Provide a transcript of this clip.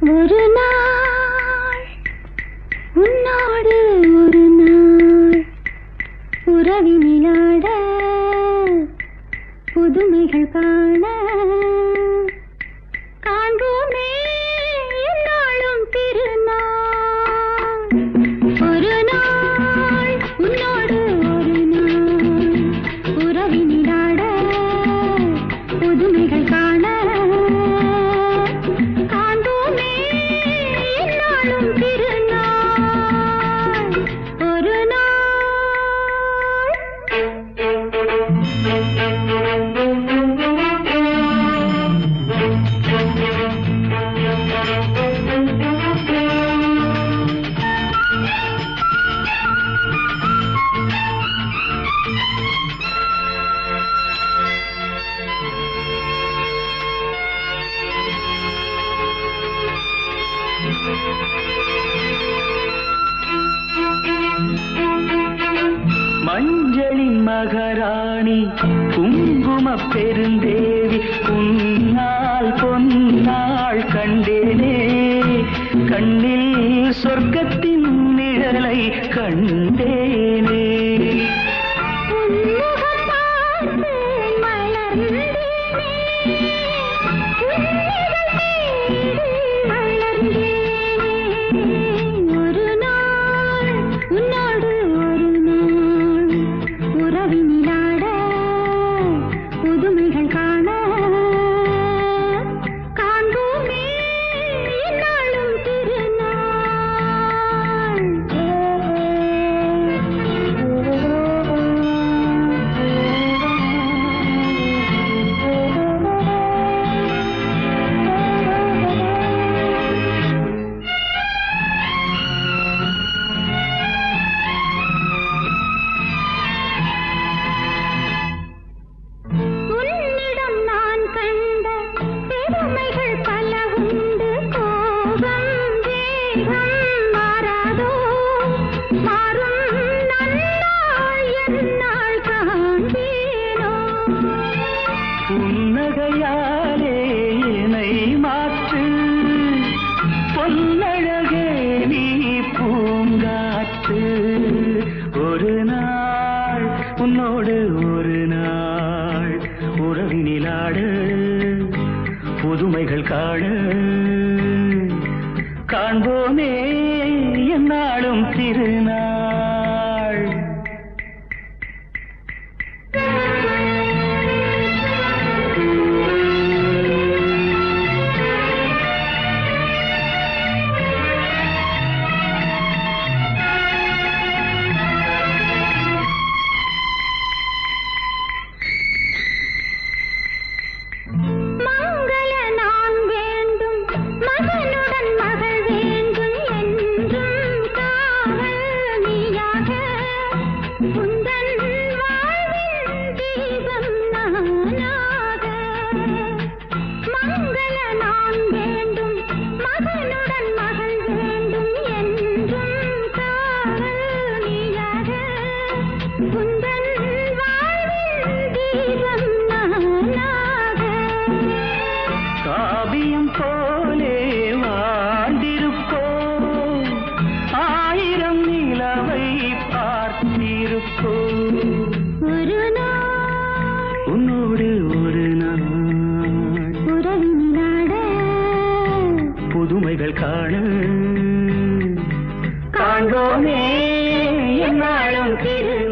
ஒரு நாள் உன்னோடு ஒரு நாள் உறவினிலாட மஞ்சளின் குங்கும பெருந்தேவி உன்னால் பொன்னாள் கண்டேனே. கண்ணில் சொர்க்கத்தின் நிழலை கண்டேன். புதுமைகள் காண புன்னகையாலே என்னை மாற்று. பொன்னழகே நீ பூங்காற்று. ஒரு நாள் உன்னோடு ஒரு நாள். உறவினிலாடு புதுமைகள் காண காண்போமே என்னாலும் திருநாள். चंदन உன்னோடு ஒரு நாள். புதுமைகள் காண. காண்போமே என்னாலும் திருநாள்